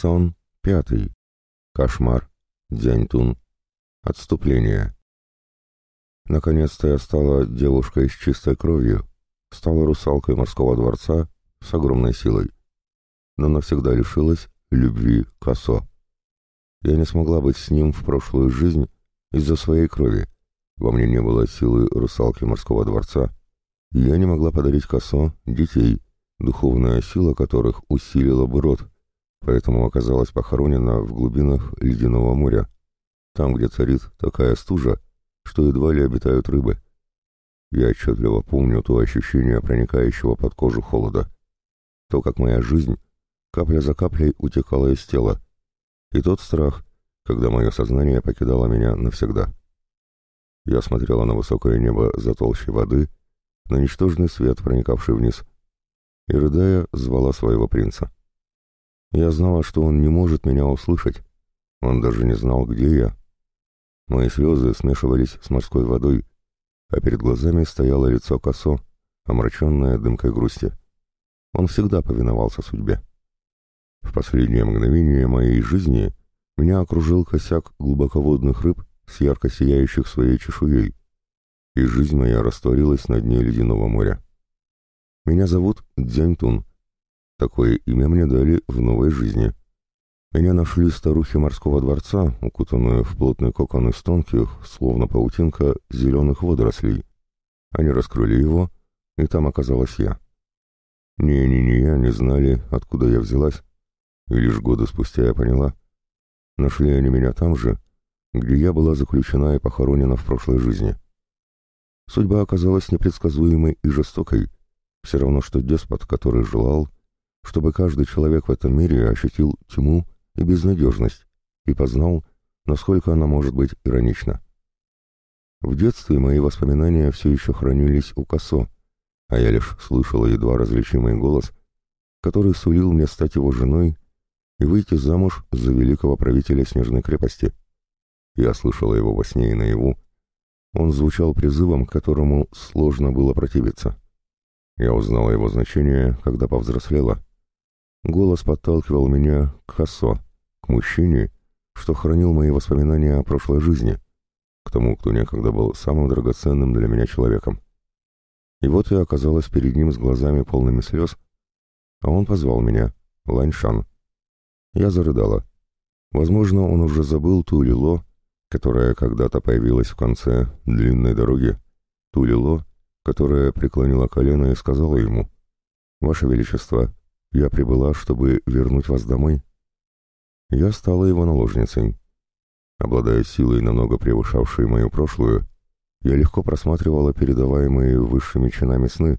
Сон пятый. Кошмар. Дзяньтун. Отступление. Наконец-то я стала девушкой с чистой кровью, стала русалкой морского дворца с огромной силой. Но навсегда лишилась любви Косо. Я не смогла быть с ним в прошлую жизнь из-за своей крови. Во мне не было силы русалки морского дворца, я не могла подарить Косо детей, духовная сила которых усилила бы род, поэтому оказалась похоронена в глубинах ледяного моря, там, где царит такая стужа, что едва ли обитают рыбы. Я отчетливо помню то ощущение проникающего под кожу холода, то, как моя жизнь капля за каплей утекала из тела, и тот страх, когда мое сознание покидало меня навсегда. Я смотрела на высокое небо за толщей воды, на ничтожный свет, проникавший вниз, и, рыдая, звала своего принца. Я знала, что он не может меня услышать. Он даже не знал, где я. Мои слезы смешивались с морской водой, а перед глазами стояло лицо косо, омраченное дымкой грусти. Он всегда повиновался судьбе. В последнее мгновение моей жизни меня окружил косяк глубоководных рыб с ярко сияющих своей чешуей, и жизнь моя растворилась на дне ледяного моря. Меня зовут Дзяньтун, Такое имя мне дали в новой жизни. Меня нашли старухи морского дворца, укутанные в плотный кокон из тонких, словно паутинка, зеленых водорослей. Они раскрыли его, и там оказалась я. Ни они, знали, откуда я взялась, и лишь годы спустя я поняла. Нашли они меня там же, где я была заключена и похоронена в прошлой жизни. Судьба оказалась непредсказуемой и жестокой, все равно что деспот, который желал, чтобы каждый человек в этом мире ощутил тьму и безнадежность и познал, насколько она может быть иронична. В детстве мои воспоминания все еще хранились у Косо, а я лишь слышала едва различимый голос, который сулил мне стать его женой и выйти замуж за великого правителя Снежной крепости. Я слышала его во сне и наяву. Он звучал призывом, которому сложно было противиться. Я узнала его значение, когда повзрослела, Голос подталкивал меня к Хасо, к мужчине, что хранил мои воспоминания о прошлой жизни, к тому, кто некогда был самым драгоценным для меня человеком. И вот я оказалась перед ним с глазами полными слез, а он позвал меня, Ланьшан. Я зарыдала. Возможно, он уже забыл ту Лило, которая когда-то появилась в конце длинной дороги, ту Лило, которая преклонила колено и сказала ему, «Ваше Величество, я прибыла, чтобы вернуть вас домой. Я стала его наложницей. Обладая силой, намного превышавшей мою прошлую, я легко просматривала передаваемые высшими чинами сны,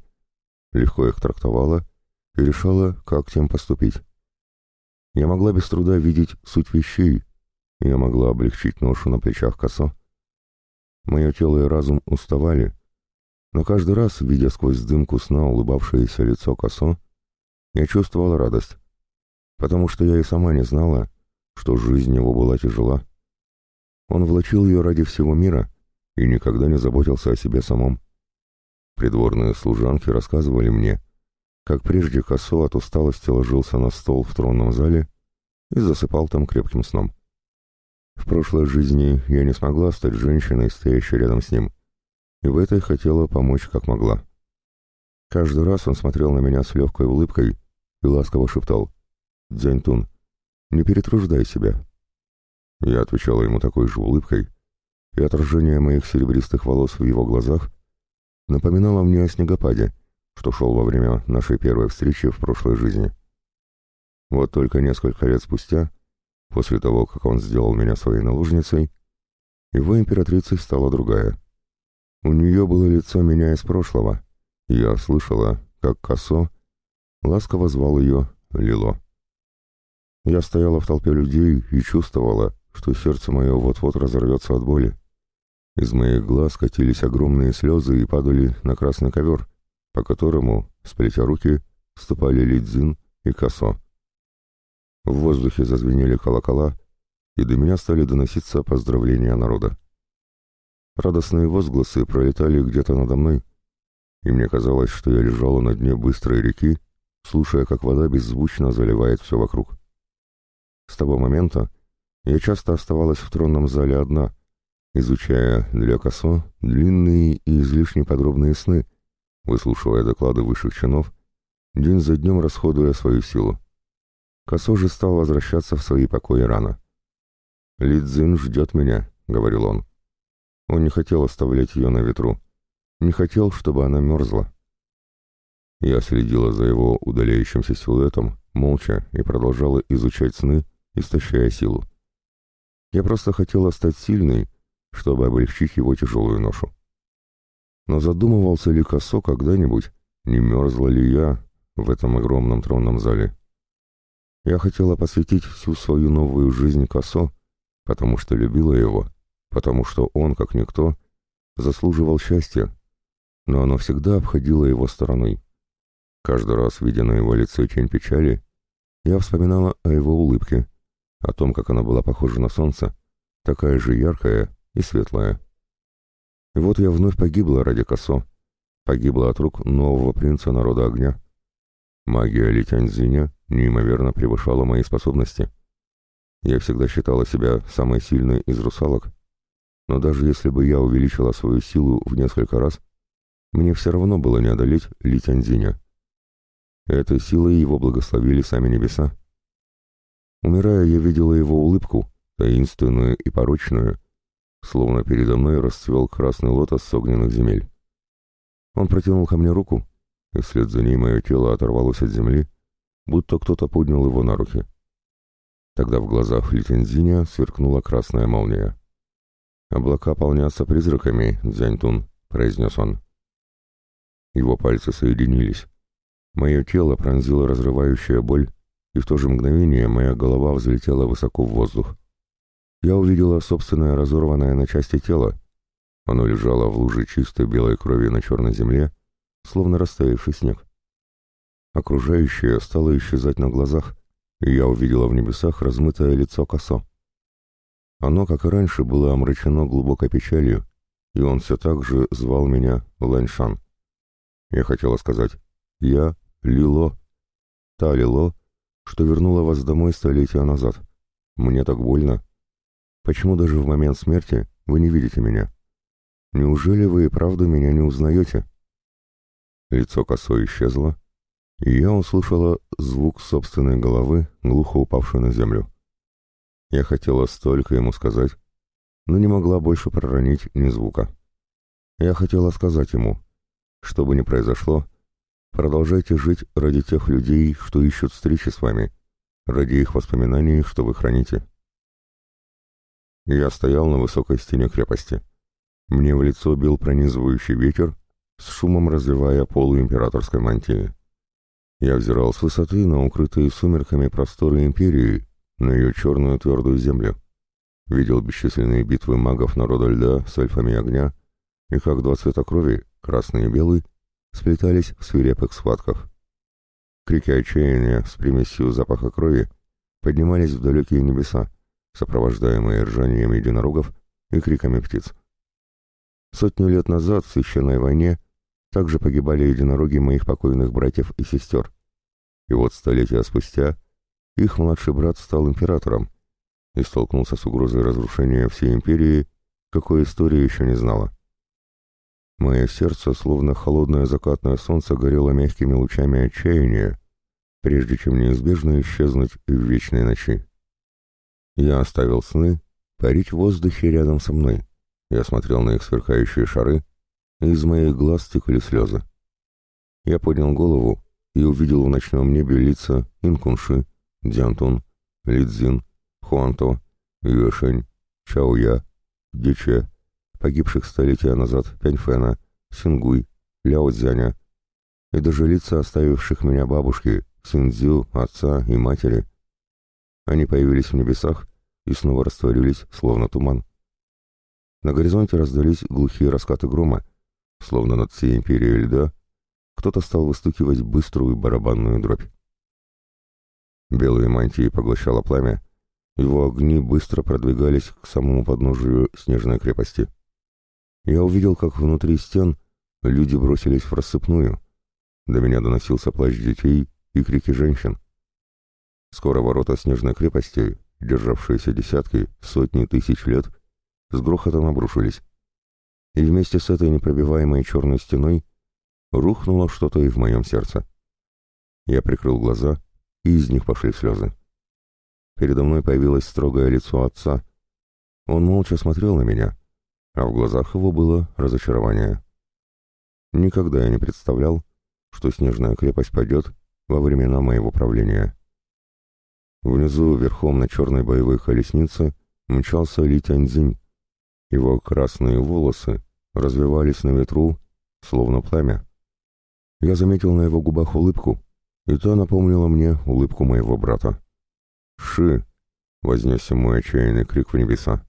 легко их трактовала и решала, как тем поступить. Я могла без труда видеть суть вещей, я могла облегчить ношу на плечах косо. Мое тело и разум уставали, но каждый раз, видя сквозь дымку сна улыбавшееся лицо косо, я чувствовала радость, потому что я и сама не знала, что жизнь его была тяжела. Он влачил ее ради всего мира и никогда не заботился о себе самом. Придворные служанки рассказывали мне, как прежде Косо от усталости ложился на стол в тронном зале и засыпал там крепким сном. В прошлой жизни я не смогла стать женщиной, стоящей рядом с ним, и в этой хотела помочь как могла. Каждый раз он смотрел на меня с легкой улыбкой и ласково шептал «Дзяньтун, не перетруждай себя». Я отвечала ему такой же улыбкой, и отражение моих серебристых волос в его глазах напоминало мне о снегопаде, что шел во время нашей первой встречи в прошлой жизни. Вот только несколько лет спустя, после того, как он сделал меня своей наложницей, его императрицей стала другая. У нее было лицо меня из прошлого — я слышала, как Косо ласково звал ее Лило. Я стояла в толпе людей и чувствовала, что сердце мое вот-вот разорвется от боли. Из моих глаз катились огромные слезы и падали на красный ковер, по которому, сплетя руки, ступали Лидзин и Косо. В воздухе зазвенели колокола, и до меня стали доноситься поздравления народа. Радостные возгласы пролетали где-то надо мной, и мне казалось, что я лежала на дне быстрой реки, слушая, как вода беззвучно заливает все вокруг. С того момента я часто оставалась в тронном зале одна, изучая для косо длинные и излишне подробные сны, выслушивая доклады высших чинов, день за днем расходуя свою силу. Косо же стал возвращаться в свои покои рано. «Лидзин ждет меня», — говорил он. Он не хотел оставлять ее на ветру, не хотел, чтобы она мерзла. Я следила за его удаляющимся силуэтом, молча, и продолжала изучать сны, истощая силу. Я просто хотела стать сильной, чтобы облегчить его тяжелую ношу. Но задумывался ли Косо когда-нибудь, не мерзла ли я в этом огромном тронном зале? Я хотела посвятить всю свою новую жизнь Косо, потому что любила его, потому что он, как никто, заслуживал счастья, но оно всегда обходило его стороной. Каждый раз, видя на его лице тень печали, я вспоминала о его улыбке, о том, как она была похожа на солнце, такая же яркая и светлая. И вот я вновь погибла ради Косо, погибла от рук нового принца народа огня. Магия Литянь-Зиня неимоверно превышала мои способности. Я всегда считала себя самой сильной из русалок, но даже если бы я увеличила свою силу в несколько раз, мне все равно было не одолеть Литянь-Зиня. Этой силой его благословили сами небеса. Умирая, я видела его улыбку, таинственную и порочную, словно передо мной расцвел красный лотос с огненных земель. Он протянул ко мне руку, и вслед за ней мое тело оторвалось от земли, будто кто-то поднял его на руки. Тогда в глазах Литензиня сверкнула красная молния. «Облака полнятся призраками, Дзяньтун», — произнес он. Его пальцы соединились. Мое тело пронзило разрывающая боль, и в то же мгновение моя голова взлетела высоко в воздух. Я увидела собственное разорванное на части тело. Оно лежало в луже чистой белой крови на черной земле, словно растаявший снег. Окружающее стало исчезать на глазах, и я увидела в небесах размытое лицо косо. Оно, как и раньше, было омрачено глубокой печалью, и он все так же звал меня Ланьшан. Я хотела сказать «Я Лило», та Лило, что вернула вас домой столетия назад. Мне так больно. Почему даже в момент смерти вы не видите меня? Неужели вы и правда меня не узнаете?» Лицо косой исчезло, и я услышала звук собственной головы, глухо упавшей на землю. Я хотела столько ему сказать, но не могла больше проронить ни звука. Я хотела сказать ему, что бы ни произошло, продолжайте жить ради тех людей, что ищут встречи с вами, ради их воспоминаний, что вы храните. Я стоял на высокой стене крепости. Мне в лицо бил пронизывающий ветер, с шумом развивая полу императорской мантии. Я взирал с высоты на укрытые сумерками просторы империи, на ее черную твердую землю. Видел бесчисленные битвы магов народа льда с эльфами огня, и как два цвета крови, красный и белый, сплетались в свирепых схватках. Крики отчаяния с примесью запаха крови поднимались в далекие небеса, сопровождаемые ржанием единорогов и криками птиц. Сотню лет назад в священной войне также погибали единороги моих покойных братьев и сестер. И вот столетия спустя их младший брат стал императором и столкнулся с угрозой разрушения всей империи, какой история еще не знала. Мое сердце, словно холодное закатное солнце, горело мягкими лучами отчаяния, прежде чем неизбежно исчезнуть в вечной ночи. Я оставил сны парить в воздухе рядом со мной. Я смотрел на их сверкающие шары, из моих глаз текли слезы. Я поднял голову и увидел в ночном небе лица Инкунши, Дзянтун, Лидзин, Хуанто, Юэшень, Чаоя, Диче, погибших столетия назад Пяньфена, Сингуй, Ляо Цзяня, и даже лица оставивших меня бабушки, Синдзю, отца и матери. Они появились в небесах и снова растворились, словно туман. На горизонте раздались глухие раскаты грома, Словно над всей империей льда кто-то стал выстукивать быструю барабанную дробь. Белые мантии поглощало пламя, его огни быстро продвигались к самому подножию снежной крепости. Я увидел, как внутри стен люди бросились в рассыпную. До меня доносился плач детей и крики женщин. Скоро ворота снежной крепости, державшиеся десятки, сотни тысяч лет, с грохотом обрушились. И вместе с этой непробиваемой черной стеной рухнуло что-то и в моем сердце. Я прикрыл глаза, и из них пошли слезы. Передо мной появилось строгое лицо отца. Он молча смотрел на меня, а в глазах его было разочарование. Никогда я не представлял, что снежная крепость падет во времена моего правления. Внизу, верхом на черной боевой колеснице, мчался Ли Тяньцзинь. Его красные волосы развивались на ветру, словно пламя. Я заметил на его губах улыбку, и та напомнила мне улыбку моего брата. «Ши!» — вознесся мой отчаянный крик в небеса.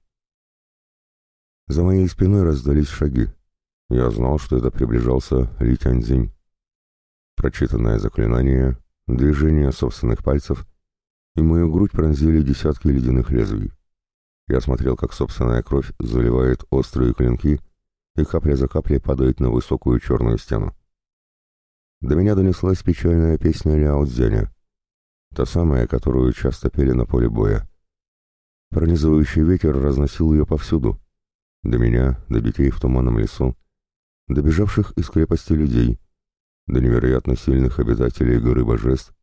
За моей спиной раздались шаги. Я знал, что это приближался Ли Тяньцзинь. Прочитанное заклинание, движение собственных пальцев, и мою грудь пронзили десятки ледяных лезвий. Я смотрел, как собственная кровь заливает острые клинки, и капля за каплей падает на высокую черную стену. До меня донеслась печальная песня Ляо Цзяня. Та самая, которую часто пели на поле боя. Пронизывающий ветер разносил ее повсюду. До меня, до детей в туманном лесу, до бежавших из крепости людей, до невероятно сильных обитателей горы божеств,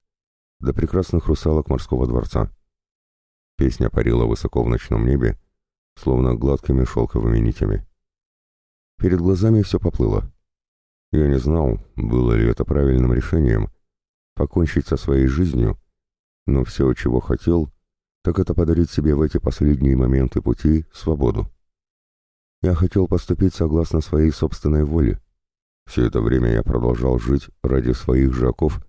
до прекрасных русалок морского дворца. Песня парила высоко в ночном небе, словно гладкими шелковыми нитями. Перед глазами все поплыло. Я не знал, было ли это правильным решением, покончить со своей жизнью но все, чего хотел, так это подарить себе в эти последние моменты пути свободу. Я хотел поступить согласно своей собственной воле. Все это время я продолжал жить ради своих же оков.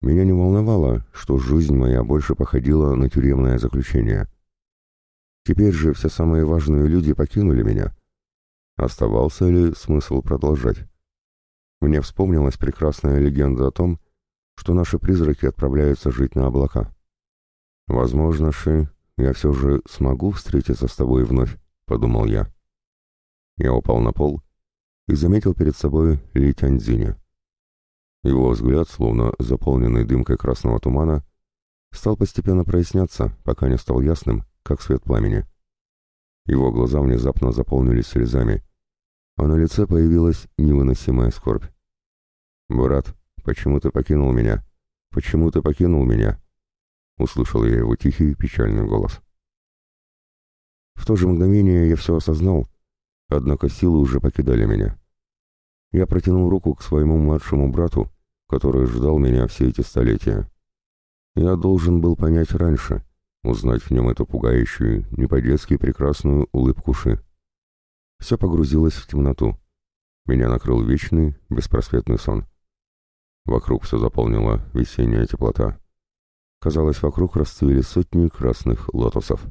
Меня не волновало, что жизнь моя больше походила на тюремное заключение. Теперь же все самые важные люди покинули меня. Оставался ли смысл продолжать? Мне вспомнилась прекрасная легенда о том, что наши призраки отправляются жить на облака. «Возможно, Ши, я все же смогу встретиться с тобой вновь», — подумал я. Я упал на пол и заметил перед собой Ли Тяньцзиня. Его взгляд, словно заполненный дымкой красного тумана, стал постепенно проясняться, пока не стал ясным, как свет пламени. Его глаза внезапно заполнились слезами, а на лице появилась невыносимая скорбь. «Брат, почему ты покинул меня? Почему ты покинул меня?» услышал я его тихий, печальный голос. В то же мгновение я все осознал, однако силы уже покидали меня. Я протянул руку к своему младшему брату, который ждал меня все эти столетия. Я должен был понять раньше, узнать в нем эту пугающую, не по-детски прекрасную улыбку Ши. Все погрузилось в темноту. Меня накрыл вечный, беспросветный сон. Вокруг все заполнила весенняя теплота. Казалось, вокруг расцвели сотни красных лотосов.